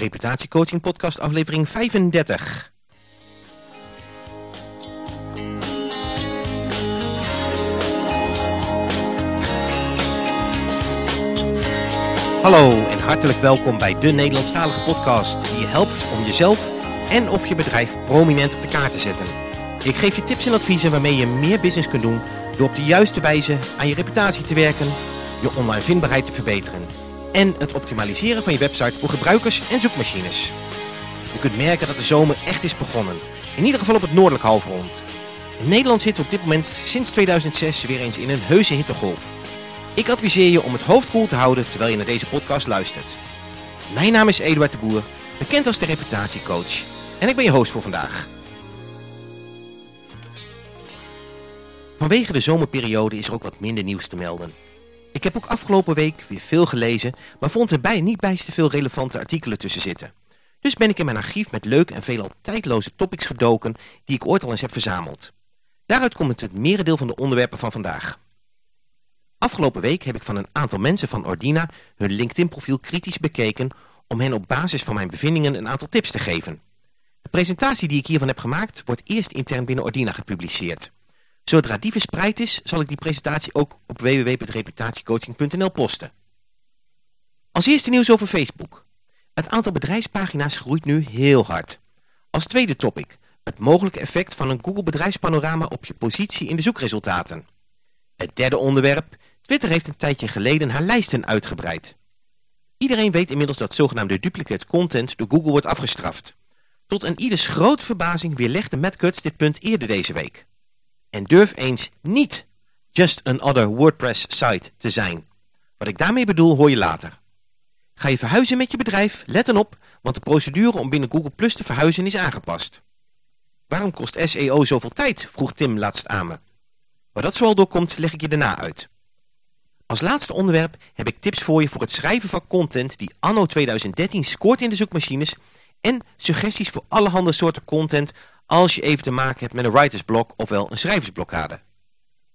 Reputatiecoaching podcast aflevering 35. Hallo en hartelijk welkom bij de Nederlandstalige podcast die je helpt om jezelf en of je bedrijf prominent op de kaart te zetten. Ik geef je tips en adviezen waarmee je meer business kunt doen door op de juiste wijze aan je reputatie te werken, je online vindbaarheid te verbeteren en het optimaliseren van je website voor gebruikers en zoekmachines. Je kunt merken dat de zomer echt is begonnen, in ieder geval op het noordelijk halfrond. In Nederland we op dit moment sinds 2006 weer eens in een heuse hittegolf. Ik adviseer je om het hoofd koel te houden terwijl je naar deze podcast luistert. Mijn naam is Eduard de Boer, bekend als de reputatiecoach en ik ben je host voor vandaag. Vanwege de zomerperiode is er ook wat minder nieuws te melden. Ik heb ook afgelopen week weer veel gelezen, maar vond er bij niet bijster veel relevante artikelen tussen zitten. Dus ben ik in mijn archief met leuke en veelal tijdloze topics gedoken die ik ooit al eens heb verzameld. Daaruit komt het merendeel van de onderwerpen van vandaag. Afgelopen week heb ik van een aantal mensen van Ordina hun LinkedIn profiel kritisch bekeken om hen op basis van mijn bevindingen een aantal tips te geven. De presentatie die ik hiervan heb gemaakt wordt eerst intern binnen Ordina gepubliceerd. Zodra die verspreid is, zal ik die presentatie ook op www.reputatiecoaching.nl posten. Als eerste nieuws over Facebook. Het aantal bedrijfspagina's groeit nu heel hard. Als tweede topic, het mogelijke effect van een Google bedrijfspanorama op je positie in de zoekresultaten. Het derde onderwerp, Twitter heeft een tijdje geleden haar lijsten uitgebreid. Iedereen weet inmiddels dat zogenaamde duplicate content door Google wordt afgestraft. Tot een ieders grote verbazing weerlegde Matt Cutts dit punt eerder deze week. En durf eens niet just another WordPress site te zijn. Wat ik daarmee bedoel hoor je later. Ga je verhuizen met je bedrijf? Let dan op, want de procedure om binnen Google Plus te verhuizen is aangepast. Waarom kost SEO zoveel tijd? vroeg Tim laatst aan me. Waar dat zoal doorkomt, leg ik je daarna uit. Als laatste onderwerp heb ik tips voor je voor het schrijven van content die anno 2013 scoort in de zoekmachines en suggesties voor allerhande soorten content als je even te maken hebt met een writersblok ofwel een schrijversblokkade.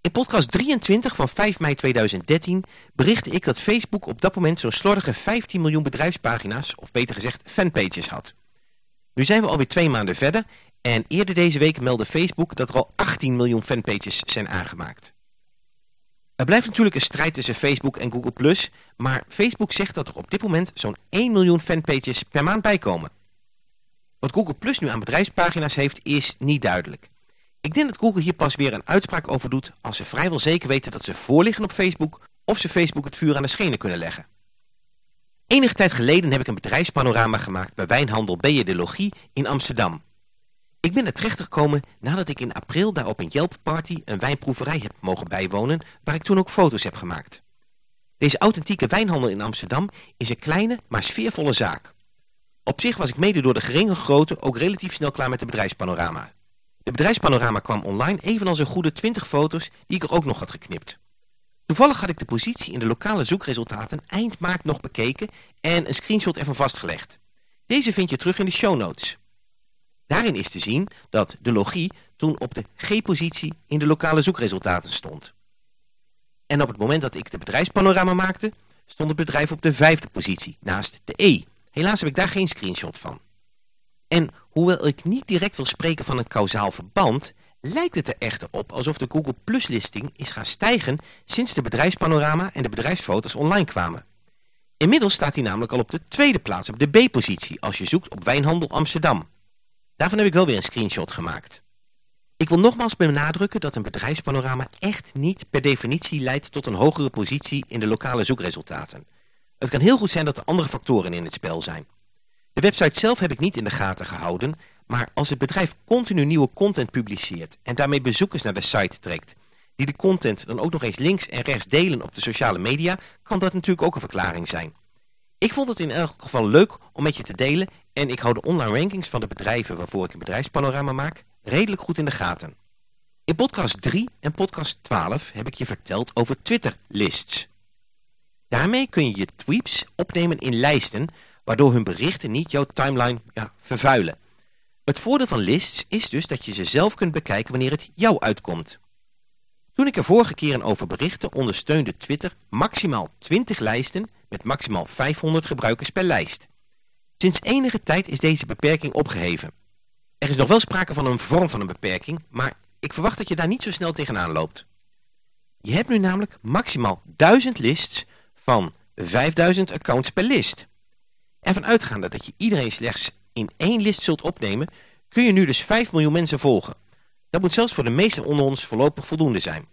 In podcast 23 van 5 mei 2013 berichtte ik dat Facebook op dat moment zo'n slordige 15 miljoen bedrijfspagina's, of beter gezegd fanpages had. Nu zijn we alweer twee maanden verder en eerder deze week meldde Facebook dat er al 18 miljoen fanpages zijn aangemaakt. Er blijft natuurlijk een strijd tussen Facebook en Google+, maar Facebook zegt dat er op dit moment zo'n 1 miljoen fanpages per maand bijkomen. Wat Google Plus nu aan bedrijfspagina's heeft is niet duidelijk. Ik denk dat Google hier pas weer een uitspraak over doet als ze vrijwel zeker weten dat ze voorliggen op Facebook of ze Facebook het vuur aan de schenen kunnen leggen. Enige tijd geleden heb ik een bedrijfspanorama gemaakt bij wijnhandel Logie in Amsterdam. Ik ben er terecht gekomen nadat ik in april daar op een Yelp party een wijnproeverij heb mogen bijwonen waar ik toen ook foto's heb gemaakt. Deze authentieke wijnhandel in Amsterdam is een kleine maar sfeervolle zaak. Op zich was ik mede door de geringe grootte ook relatief snel klaar met de bedrijfspanorama. De bedrijfspanorama kwam online evenals een goede 20 foto's die ik er ook nog had geknipt. Toevallig had ik de positie in de lokale zoekresultaten eind maart nog bekeken en een screenshot ervan vastgelegd. Deze vind je terug in de show notes. Daarin is te zien dat de logie toen op de G-positie in de lokale zoekresultaten stond. En op het moment dat ik de bedrijfspanorama maakte, stond het bedrijf op de vijfde positie, naast de E. Helaas heb ik daar geen screenshot van. En hoewel ik niet direct wil spreken van een kausaal verband, lijkt het er echter op alsof de Google Plus listing is gaan stijgen sinds de bedrijfspanorama en de bedrijfsfoto's online kwamen. Inmiddels staat hij namelijk al op de tweede plaats, op de B-positie, als je zoekt op Wijnhandel Amsterdam. Daarvan heb ik wel weer een screenshot gemaakt. Ik wil nogmaals benadrukken dat een bedrijfspanorama echt niet per definitie leidt tot een hogere positie in de lokale zoekresultaten. Het kan heel goed zijn dat er andere factoren in het spel zijn. De website zelf heb ik niet in de gaten gehouden, maar als het bedrijf continu nieuwe content publiceert en daarmee bezoekers naar de site trekt, die de content dan ook nog eens links en rechts delen op de sociale media, kan dat natuurlijk ook een verklaring zijn. Ik vond het in elk geval leuk om met je te delen en ik hou de online rankings van de bedrijven waarvoor ik een bedrijfspanorama maak redelijk goed in de gaten. In podcast 3 en podcast 12 heb ik je verteld over Twitter lists. Daarmee kun je je tweets opnemen in lijsten, waardoor hun berichten niet jouw timeline ja, vervuilen. Het voordeel van lists is dus dat je ze zelf kunt bekijken wanneer het jou uitkomt. Toen ik er vorige keren over berichtte, ondersteunde Twitter maximaal 20 lijsten met maximaal 500 gebruikers per lijst. Sinds enige tijd is deze beperking opgeheven. Er is nog wel sprake van een vorm van een beperking, maar ik verwacht dat je daar niet zo snel tegenaan loopt. Je hebt nu namelijk maximaal 1000 lists van 5000 accounts per list. Ervan uitgaande dat je iedereen slechts in één list zult opnemen, kun je nu dus 5 miljoen mensen volgen. Dat moet zelfs voor de meesten onder ons voorlopig voldoende zijn.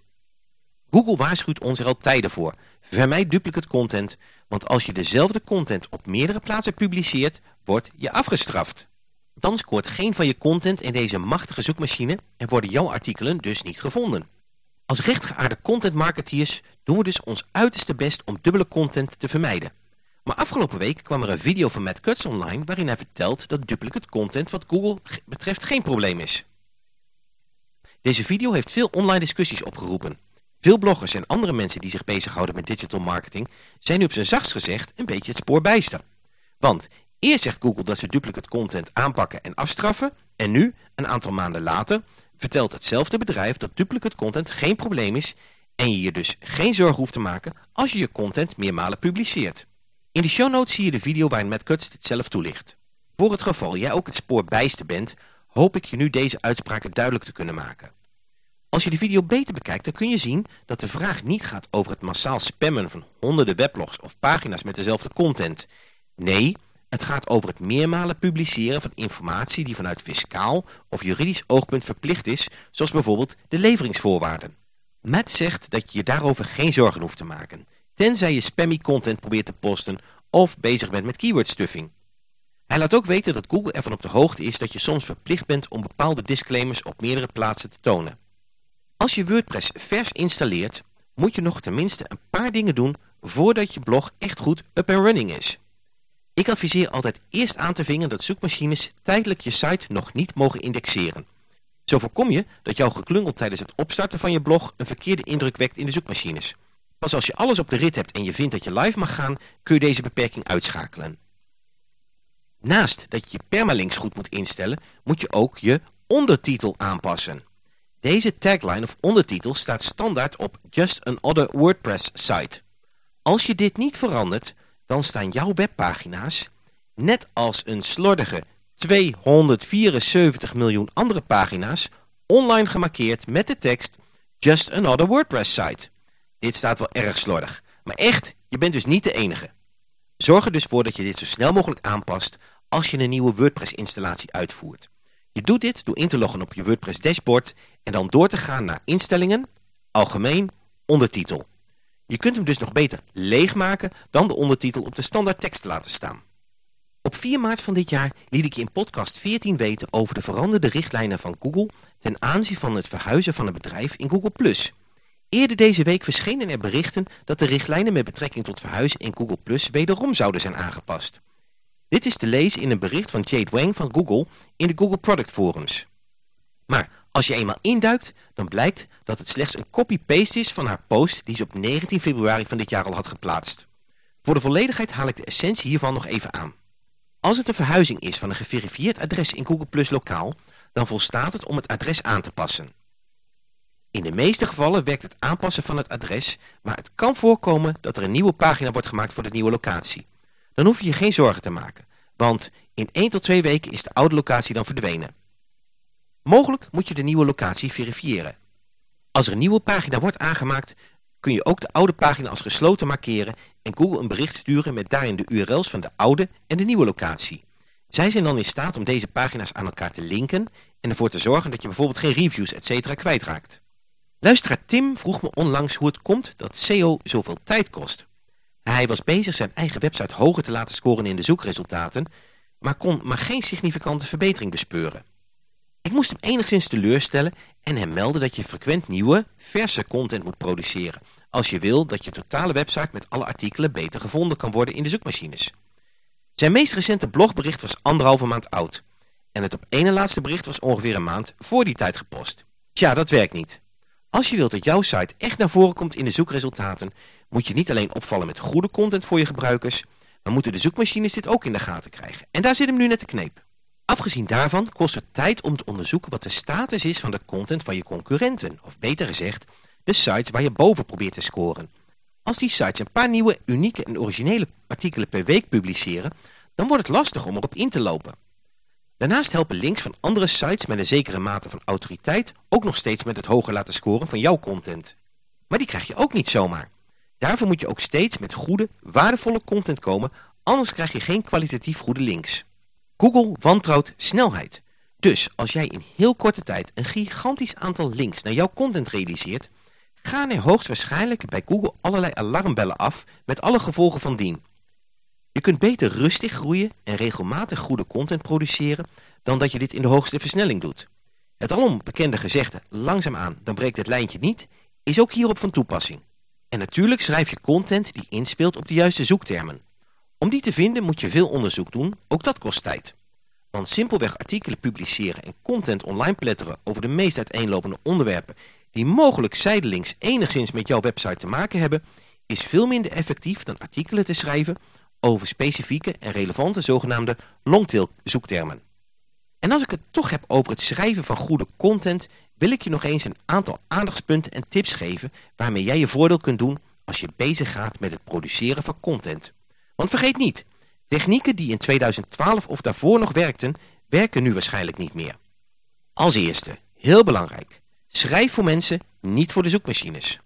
Google waarschuwt ons er al tijden voor. Vermijd duplicate content, want als je dezelfde content op meerdere plaatsen publiceert, wordt je afgestraft. Dan scoort geen van je content in deze machtige zoekmachine en worden jouw artikelen dus niet gevonden. Als rechtgeaarde content marketeers doen we dus ons uiterste best om dubbele content te vermijden. Maar afgelopen week kwam er een video van Matt Cutts online waarin hij vertelt dat duplicate content wat Google betreft geen probleem is. Deze video heeft veel online discussies opgeroepen. Veel bloggers en andere mensen die zich bezighouden met digital marketing zijn nu op zijn zachtst gezegd een beetje het spoor bijster. Want eerst zegt Google dat ze duplicate content aanpakken en afstraffen en nu, een aantal maanden later, vertelt hetzelfde bedrijf dat duplicate content geen probleem is en je je dus geen zorgen hoeft te maken als je je content meermalen publiceert. In de show notes zie je de video waarin Matt Cutts dit zelf toelicht. Voor het geval jij ook het spoor bijster bent, hoop ik je nu deze uitspraken duidelijk te kunnen maken. Als je de video beter bekijkt, dan kun je zien dat de vraag niet gaat over het massaal spammen van honderden weblogs of pagina's met dezelfde content. Nee, het gaat over het meermalen publiceren van informatie die vanuit fiscaal of juridisch oogpunt verplicht is, zoals bijvoorbeeld de leveringsvoorwaarden. Matt zegt dat je je daarover geen zorgen hoeft te maken, tenzij je spammy content probeert te posten of bezig bent met keyword stuffing. Hij laat ook weten dat Google ervan op de hoogte is dat je soms verplicht bent om bepaalde disclaimers op meerdere plaatsen te tonen. Als je WordPress vers installeert, moet je nog tenminste een paar dingen doen voordat je blog echt goed up and running is. Ik adviseer altijd eerst aan te vingen dat zoekmachines tijdelijk je site nog niet mogen indexeren. Zo voorkom je dat jouw geklungel tijdens het opstarten van je blog een verkeerde indruk wekt in de zoekmachines. Pas als je alles op de rit hebt en je vindt dat je live mag gaan, kun je deze beperking uitschakelen. Naast dat je je permalinks goed moet instellen, moet je ook je ondertitel aanpassen. Deze tagline of ondertitel staat standaard op Just Another WordPress site. Als je dit niet verandert, dan staan jouw webpagina's, net als een slordige 274 miljoen andere pagina's, online gemarkeerd met de tekst Just Another WordPress site. Dit staat wel erg slordig, maar echt, je bent dus niet de enige. Zorg er dus voor dat je dit zo snel mogelijk aanpast als je een nieuwe WordPress installatie uitvoert. Je doet dit door in te loggen op je WordPress dashboard en dan door te gaan naar instellingen, algemeen, ondertitel. Je kunt hem dus nog beter leegmaken dan de ondertitel op de standaard tekst laten staan. Op 4 maart van dit jaar liet ik je in podcast 14 weten over de veranderde richtlijnen van Google ten aanzien van het verhuizen van een bedrijf in Google+. Eerder deze week verschenen er berichten dat de richtlijnen met betrekking tot verhuizen in Google Plus wederom zouden zijn aangepast. Dit is te lezen in een bericht van Jade Wang van Google in de Google Product Forums. Maar als je eenmaal induikt, dan blijkt dat het slechts een copy-paste is van haar post die ze op 19 februari van dit jaar al had geplaatst. Voor de volledigheid haal ik de essentie hiervan nog even aan. Als het een verhuizing is van een geverifieerd adres in Google Plus lokaal, dan volstaat het om het adres aan te passen. In de meeste gevallen werkt het aanpassen van het adres, maar het kan voorkomen dat er een nieuwe pagina wordt gemaakt voor de nieuwe locatie. Dan hoef je je geen zorgen te maken, want in 1 tot 2 weken is de oude locatie dan verdwenen. Mogelijk moet je de nieuwe locatie verifiëren. Als er een nieuwe pagina wordt aangemaakt, kun je ook de oude pagina als gesloten markeren en Google een bericht sturen met daarin de URL's van de oude en de nieuwe locatie. Zij zijn dan in staat om deze pagina's aan elkaar te linken en ervoor te zorgen dat je bijvoorbeeld geen reviews etc. kwijtraakt. Luisteraar Tim vroeg me onlangs hoe het komt dat SEO zoveel tijd kost. Hij was bezig zijn eigen website hoger te laten scoren in de zoekresultaten, maar kon maar geen significante verbetering bespeuren. Ik moest hem enigszins teleurstellen en hem melden dat je frequent nieuwe, verse content moet produceren, als je wil dat je totale website met alle artikelen beter gevonden kan worden in de zoekmachines. Zijn meest recente blogbericht was anderhalve maand oud en het op ene laatste bericht was ongeveer een maand voor die tijd gepost. Tja, dat werkt niet. Als je wilt dat jouw site echt naar voren komt in de zoekresultaten, moet je niet alleen opvallen met goede content voor je gebruikers, maar moeten de zoekmachines dit ook in de gaten krijgen. En daar zit hem nu net de kneep. Afgezien daarvan kost het tijd om te onderzoeken wat de status is van de content van je concurrenten, of beter gezegd, de sites waar je boven probeert te scoren. Als die sites een paar nieuwe, unieke en originele artikelen per week publiceren, dan wordt het lastig om erop in te lopen. Daarnaast helpen links van andere sites met een zekere mate van autoriteit ook nog steeds met het hoger laten scoren van jouw content. Maar die krijg je ook niet zomaar. Daarvoor moet je ook steeds met goede, waardevolle content komen, anders krijg je geen kwalitatief goede links. Google wantrouwt snelheid. Dus als jij in heel korte tijd een gigantisch aantal links naar jouw content realiseert, gaan er hoogstwaarschijnlijk bij Google allerlei alarmbellen af met alle gevolgen van dien. Je kunt beter rustig groeien en regelmatig goede content produceren dan dat je dit in de hoogste versnelling doet. Het alom bekende gezegde, langzaamaan dan breekt het lijntje niet, is ook hierop van toepassing. En natuurlijk schrijf je content die inspeelt op de juiste zoektermen. Om die te vinden moet je veel onderzoek doen, ook dat kost tijd. Want simpelweg artikelen publiceren en content online pletteren over de meest uiteenlopende onderwerpen die mogelijk zijdelings enigszins met jouw website te maken hebben, is veel minder effectief dan artikelen te schrijven over specifieke en relevante zogenaamde longtail zoektermen. En als ik het toch heb over het schrijven van goede content, wil ik je nog eens een aantal aandachtspunten en tips geven waarmee jij je voordeel kunt doen als je bezig gaat met het produceren van content. Want vergeet niet, technieken die in 2012 of daarvoor nog werkten, werken nu waarschijnlijk niet meer. Als eerste, heel belangrijk, schrijf voor mensen, niet voor de zoekmachines.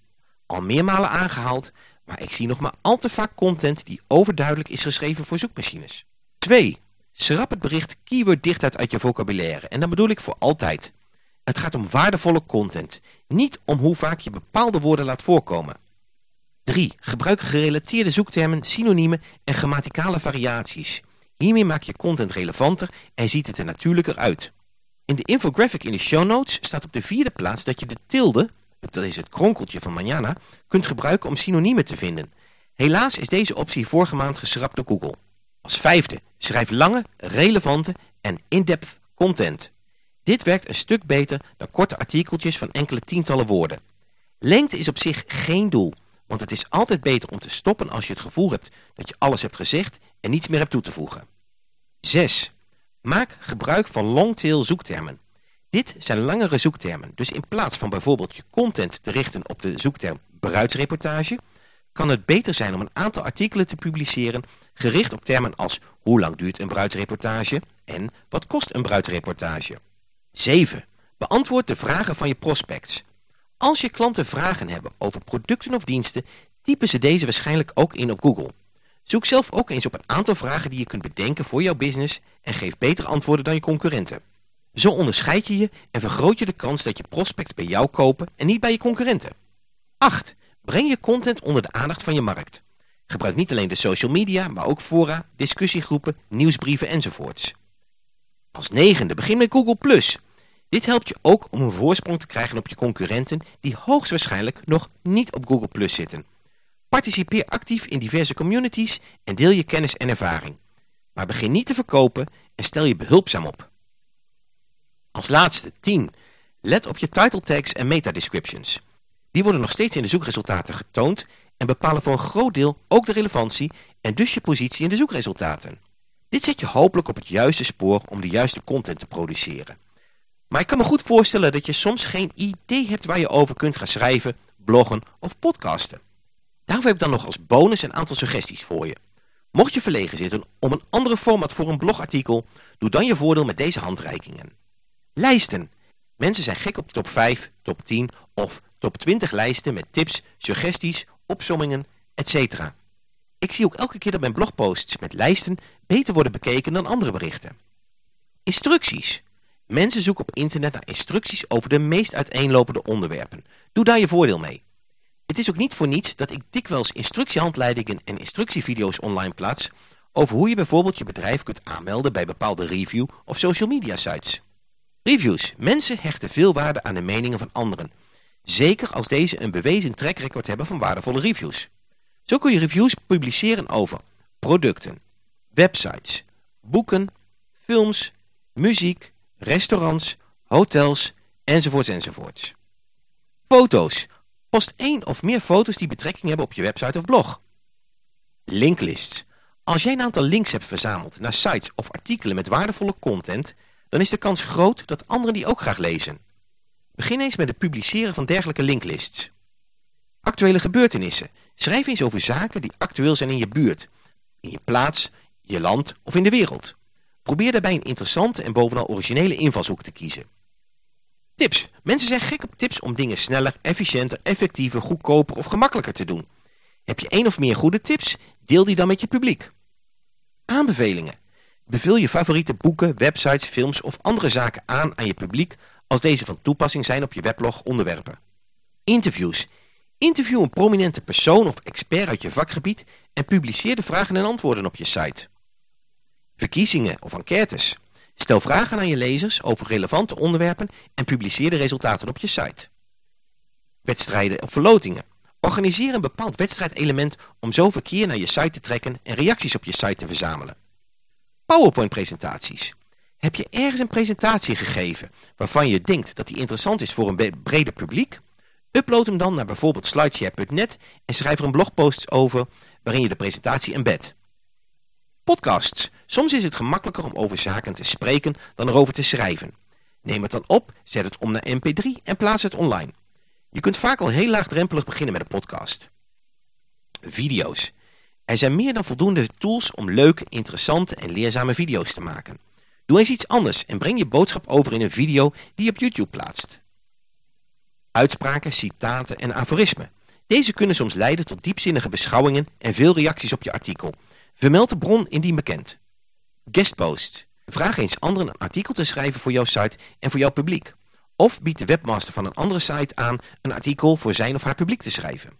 Al meermalen aangehaald, maar ik zie nog maar al te vaak content die overduidelijk is geschreven voor zoekmachines. 2. Schrap het bericht keyword dicht uit je vocabulaire en dan bedoel ik voor altijd. Het gaat om waardevolle content, niet om hoe vaak je bepaalde woorden laat voorkomen. 3. Gebruik gerelateerde zoektermen, synoniemen en grammaticale variaties. Hiermee maak je content relevanter en ziet het er natuurlijker uit. In de infographic in de show notes staat op de vierde plaats dat je de tilde, dat is het kronkeltje van manana, kunt gebruiken om synoniemen te vinden. Helaas is deze optie vorige maand geschrapt door Google. Als vijfde, schrijf lange, relevante en in-depth content. Dit werkt een stuk beter dan korte artikeltjes van enkele tientallen woorden. Lengte is op zich geen doel, want het is altijd beter om te stoppen als je het gevoel hebt dat je alles hebt gezegd en niets meer hebt toe te voegen. 6. Maak gebruik van longtail zoektermen. Dit zijn langere zoektermen, dus in plaats van bijvoorbeeld je content te richten op de zoekterm bruidsreportage, kan het beter zijn om een aantal artikelen te publiceren gericht op termen als hoe lang duurt een bruidsreportage en wat kost een bruidsreportage. 7. Beantwoord de vragen van je prospects. Als je klanten vragen hebben over producten of diensten, typen ze deze waarschijnlijk ook in op Google. Zoek zelf ook eens op een aantal vragen die je kunt bedenken voor jouw business en geef betere antwoorden dan je concurrenten. Zo onderscheid je je en vergroot je de kans dat je prospects bij jou kopen en niet bij je concurrenten. 8. Breng je content onder de aandacht van je markt. Gebruik niet alleen de social media, maar ook fora, discussiegroepen, nieuwsbrieven enzovoorts. Als negende begin met Google+. Dit helpt je ook om een voorsprong te krijgen op je concurrenten die hoogstwaarschijnlijk nog niet op Google zitten. Participeer actief in diverse communities en deel je kennis en ervaring. Maar begin niet te verkopen en stel je behulpzaam op. Als laatste 10. Let op je title tags en meta descriptions. Die worden nog steeds in de zoekresultaten getoond en bepalen voor een groot deel ook de relevantie en dus je positie in de zoekresultaten. Dit zet je hopelijk op het juiste spoor om de juiste content te produceren. Maar ik kan me goed voorstellen dat je soms geen idee hebt waar je over kunt gaan schrijven, bloggen of podcasten. Daarvoor heb ik dan nog als bonus een aantal suggesties voor je. Mocht je verlegen zitten om een andere format voor een blogartikel, doe dan je voordeel met deze handreikingen. Lijsten. Mensen zijn gek op top 5, top 10 of top 20 lijsten met tips, suggesties, opsommingen, etc. Ik zie ook elke keer dat mijn blogposts met lijsten beter worden bekeken dan andere berichten. Instructies. Mensen zoeken op internet naar instructies over de meest uiteenlopende onderwerpen. Doe daar je voordeel mee. Het is ook niet voor niets dat ik dikwijls instructiehandleidingen en instructievideo's online plaats over hoe je bijvoorbeeld je bedrijf kunt aanmelden bij bepaalde review of social media sites. Reviews. Mensen hechten veel waarde aan de meningen van anderen. Zeker als deze een bewezen trackrecord hebben van waardevolle reviews. Zo kun je reviews publiceren over producten, websites, boeken, films, muziek, restaurants, hotels, enzovoorts enzovoorts. Foto's. Post één of meer foto's die betrekking hebben op je website of blog. Linklists. Als jij een aantal links hebt verzameld naar sites of artikelen met waardevolle content, dan is de kans groot dat anderen die ook graag lezen. Begin eens met het publiceren van dergelijke linklists. Actuele gebeurtenissen. Schrijf eens over zaken die actueel zijn in je buurt, in je plaats, je land of in de wereld. Probeer daarbij een interessante en bovenal originele invalshoek te kiezen. Tips. Mensen zijn gek op tips om dingen sneller, efficiënter, effectiever, goedkoper of gemakkelijker te doen. Heb je één of meer goede tips? Deel die dan met je publiek. Aanbevelingen. Beveel je favoriete boeken, websites, films of andere zaken aan aan je publiek als deze van toepassing zijn op je weblog onderwerpen. Interviews. Interview een prominente persoon of expert uit je vakgebied en publiceer de vragen en antwoorden op je site. Verkiezingen of enquêtes. Stel vragen aan je lezers over relevante onderwerpen en publiceer de resultaten op je site. Wedstrijden of verlotingen. Organiseer een bepaald wedstrijdelement om zo verkeer naar je site te trekken en reacties op je site te verzamelen. PowerPoint-presentaties. Heb je ergens een presentatie gegeven waarvan je denkt dat die interessant is voor een breder publiek? Upload hem dan naar bijvoorbeeld slideshare.net en schrijf er een blogpost over waarin je de presentatie embed. Podcasts. Soms is het gemakkelijker om over zaken te spreken dan erover te schrijven. Neem het dan op, zet het om naar mp3 en plaats het online. Je kunt vaak al heel laagdrempelig beginnen met een podcast. Video's. Er zijn meer dan voldoende tools om leuke, interessante en leerzame video's te maken. Doe eens iets anders en breng je boodschap over in een video die je op YouTube plaatst. Uitspraken, citaten en aforismen. Deze kunnen soms leiden tot diepzinnige beschouwingen en veel reacties op je artikel. Vermeld de bron indien bekend. Guestpost. Vraag eens anderen een artikel te schrijven voor jouw site en voor jouw publiek. Of bied de webmaster van een andere site aan een artikel voor zijn of haar publiek te schrijven.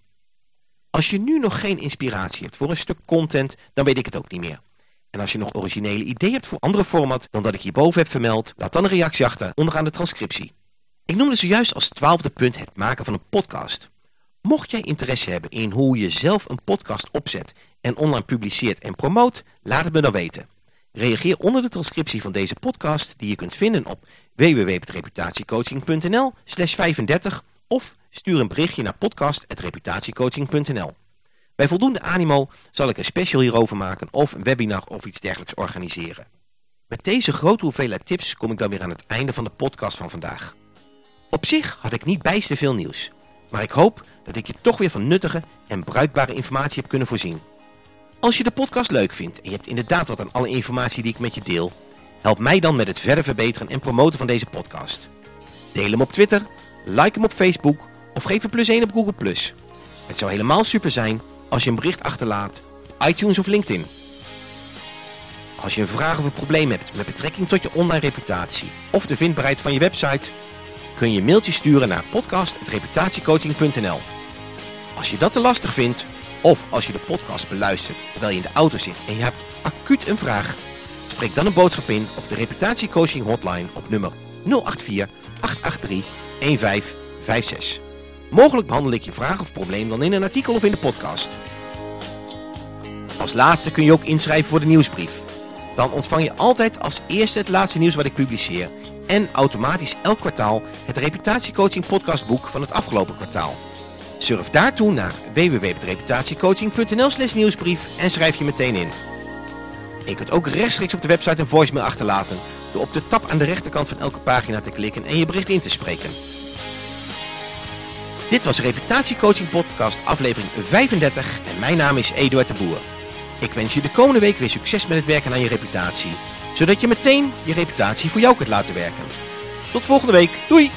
Als je nu nog geen inspiratie hebt voor een stuk content, dan weet ik het ook niet meer. En als je nog originele ideeën hebt voor andere format dan dat ik hierboven heb vermeld, laat dan een reactie achter onderaan de transcriptie. Ik noemde zojuist als twaalfde punt het maken van een podcast. Mocht jij interesse hebben in hoe je zelf een podcast opzet en online publiceert en promoot, laat het me dan weten. Reageer onder de transcriptie van deze podcast die je kunt vinden op www.reputatiecoaching.nl 35 of stuur een berichtje naar podcast.reputatiecoaching.nl Bij voldoende animo zal ik een special hierover maken of een webinar of iets dergelijks organiseren. Met deze grote hoeveelheid tips kom ik dan weer aan het einde van de podcast van vandaag. Op zich had ik niet bijster veel nieuws, maar ik hoop dat ik je toch weer van nuttige en bruikbare informatie heb kunnen voorzien. Als je de podcast leuk vindt en je hebt inderdaad wat aan alle informatie die ik met je deel, help mij dan met het verder verbeteren en promoten van deze podcast. Deel hem op Twitter, like hem op Facebook of geef een plus 1 op Google+. Het zou helemaal super zijn als je een bericht achterlaat op iTunes of LinkedIn. Als je een vraag of een probleem hebt met betrekking tot je online reputatie of de vindbaarheid van je website, kun je een mailtje sturen naar podcast.reputatiecoaching.nl. Als je dat te lastig vindt, of als je de podcast beluistert terwijl je in de auto zit en je hebt acuut een vraag, spreek dan een boodschap in op de reputatiecoaching hotline op nummer 084 883 1556. Mogelijk behandel ik je vraag of probleem dan in een artikel of in de podcast. Als laatste kun je ook inschrijven voor de nieuwsbrief. Dan ontvang je altijd als eerste het laatste nieuws wat ik publiceer en automatisch elk kwartaal het reputatiecoaching podcastboek van het afgelopen kwartaal. Surf daartoe naar www.reputatiecoaching.nl slash nieuwsbrief en schrijf je meteen in. Je kunt ook rechtstreeks op de website een voicemail achterlaten door op de tab aan de rechterkant van elke pagina te klikken en je bericht in te spreken. Dit was Reputatiecoaching Podcast aflevering 35 en mijn naam is Eduard de Boer. Ik wens je de komende week weer succes met het werken aan je reputatie, zodat je meteen je reputatie voor jou kunt laten werken. Tot volgende week, doei!